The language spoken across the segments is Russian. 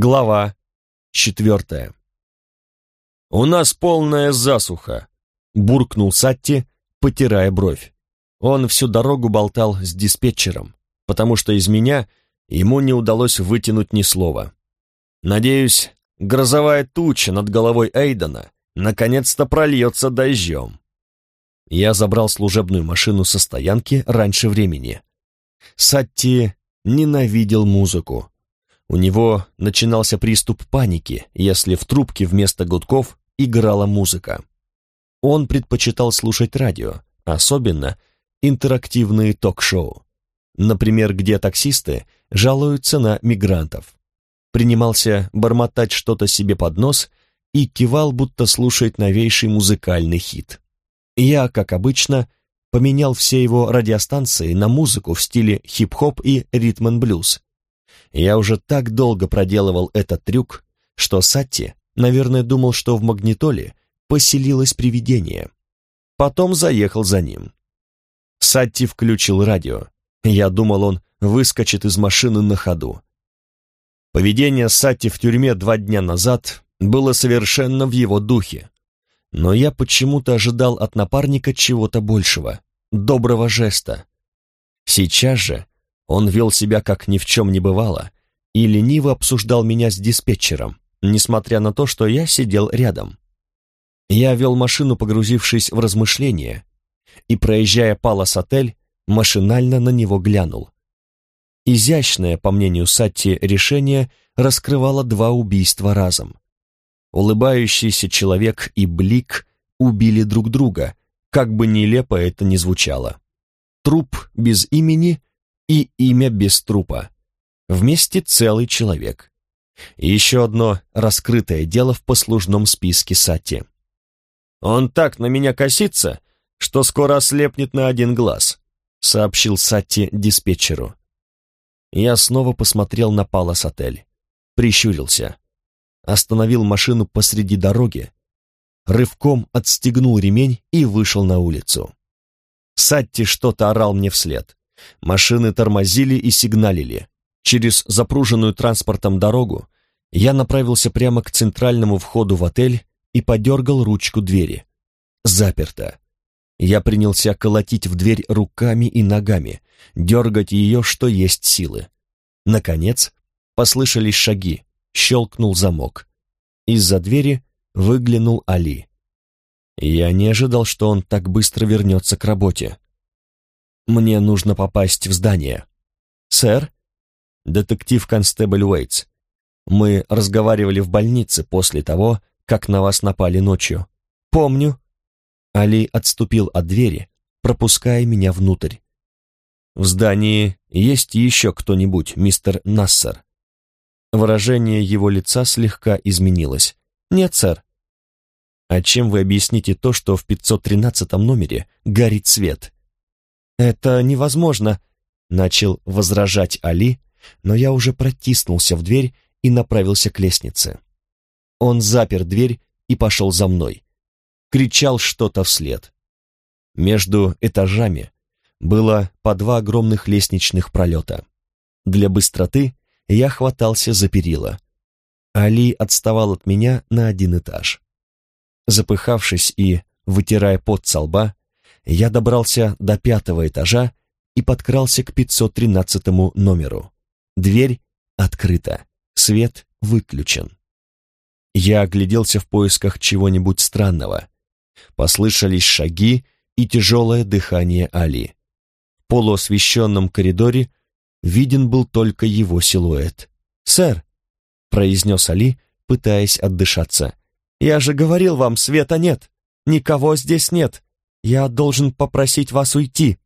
Глава четвертая. «У нас полная засуха», — буркнул Сатти, потирая бровь. Он всю дорогу болтал с диспетчером, потому что из меня ему не удалось вытянуть ни слова. Надеюсь, грозовая туча над головой Эйдена наконец-то прольется дождем. Я забрал служебную машину со стоянки раньше времени. Сатти ненавидел музыку. У него начинался приступ паники, если в трубке вместо гудков играла музыка. Он предпочитал слушать радио, особенно интерактивные ток-шоу. Например, где таксисты жалуются на мигрантов. Принимался бормотать что-то себе под нос и кивал, будто слушает новейший музыкальный хит. Я, как обычно, поменял все его радиостанции на музыку в стиле хип-хоп и ритм-н-блюз, я уже так долго проделывал этот трюк, что Сатти, наверное, думал, что в магнитоле поселилось привидение. Потом заехал за ним. Сатти включил радио. Я думал, он выскочит из машины на ходу. Поведение Сатти в тюрьме два дня назад было совершенно в его духе. Но я почему-то ожидал от напарника чего-то большего, доброго жеста. Сейчас же он вел себя как ни в чем не бывало и лениво обсуждал меня с диспетчером, несмотря на то, что я сидел рядом. Я вел машину, погрузившись в размышления, и, проезжая Палас-отель, машинально на него глянул. Изящное, по мнению Сатти, решение раскрывало два убийства разом. Улыбающийся человек и Блик убили друг друга, как бы нелепо это ни звучало. Труп без имени и имя без трупа. Вместе целый человек. И еще одно раскрытое дело в послужном списке Сати. «Он так на меня косится, что скоро ослепнет на один глаз», сообщил Сатти диспетчеру. Я снова посмотрел на Палас-отель, прищурился, остановил машину посреди дороги, рывком отстегнул ремень и вышел на улицу. Сатти что-то орал мне вслед. Машины тормозили и сигналили. Через запруженную транспортом дорогу я направился прямо к центральному входу в отель и подергал ручку двери. Заперто. Я принялся колотить в дверь руками и ногами, дергать ее, что есть силы. Наконец, послышались шаги, щелкнул замок. Из-за двери выглянул Али. Я не ожидал, что он так быстро вернется к работе. Мне нужно попасть в здание. Сэр? Детектив-констебль Уэйтс. Мы разговаривали в больнице после того, как на вас напали ночью. Помню. Али отступил от двери, пропуская меня внутрь. В здании есть еще кто-нибудь, мистер Нассер? Выражение его лица слегка изменилось. Нет, сэр. А чем вы объясните то, что в 513 номере горит свет? «Это невозможно», — начал возражать Али, но я уже протиснулся в дверь и направился к лестнице. Он запер дверь и пошел за мной. Кричал что-то вслед. Между этажами было по два огромных лестничных пролета. Для быстроты я хватался за перила. Али отставал от меня на один этаж. Запыхавшись и вытирая пот со лба, я добрался до пятого этажа и подкрался к 513 номеру. Дверь открыта, свет выключен. Я огляделся в поисках чего-нибудь странного. Послышались шаги и тяжелое дыхание Али. В полуосвещенном коридоре виден был только его силуэт. «Сэр», — произнес Али, пытаясь отдышаться, — «я же говорил вам, света нет, никого здесь нет, я должен попросить вас уйти».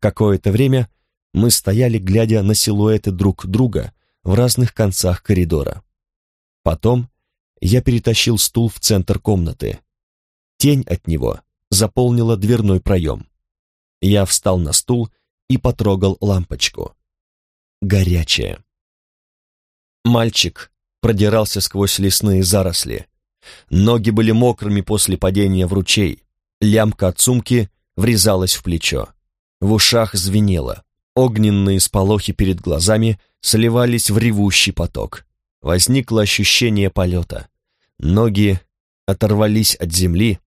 Какое-то время мы стояли, глядя на силуэты друг друга в разных концах коридора. Потом я перетащил стул в центр комнаты. Тень от него заполнила дверной проем. Я встал на стул и потрогал лампочку. Горячая. Мальчик продирался сквозь лесные заросли. Ноги были мокрыми после падения в ручей. Лямка от сумки врезалась в плечо. В ушах звенело. Огненные сполохи перед глазами сливались в ревущий поток. Возникло ощущение полета. Ноги оторвались от земли.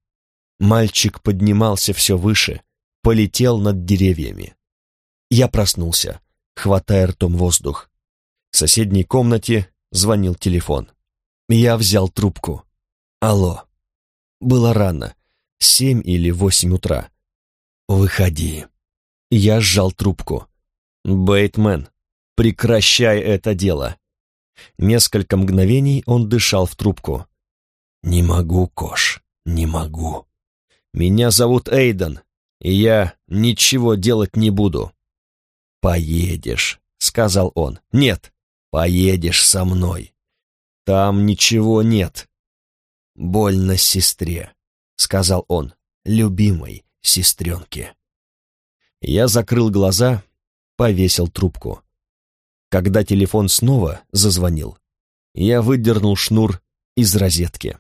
Мальчик поднимался все выше, полетел над деревьями. Я проснулся, хватая ртом воздух. В соседней комнате звонил телефон. Я взял трубку. Алло. Было рано, семь или восемь утра. Выходи. Я сжал трубку. Бейтмен, прекращай это дело. Несколько мгновений он дышал в трубку. «Не могу, Кош, не могу. Меня зовут Эйден, и я ничего делать не буду». «Поедешь», — сказал он. «Нет, поедешь со мной. Там ничего нет». «Больно сестре», — сказал он, — «любимой сестренке». Я закрыл глаза, повесил трубку. Когда телефон снова зазвонил, я выдернул шнур из розетки.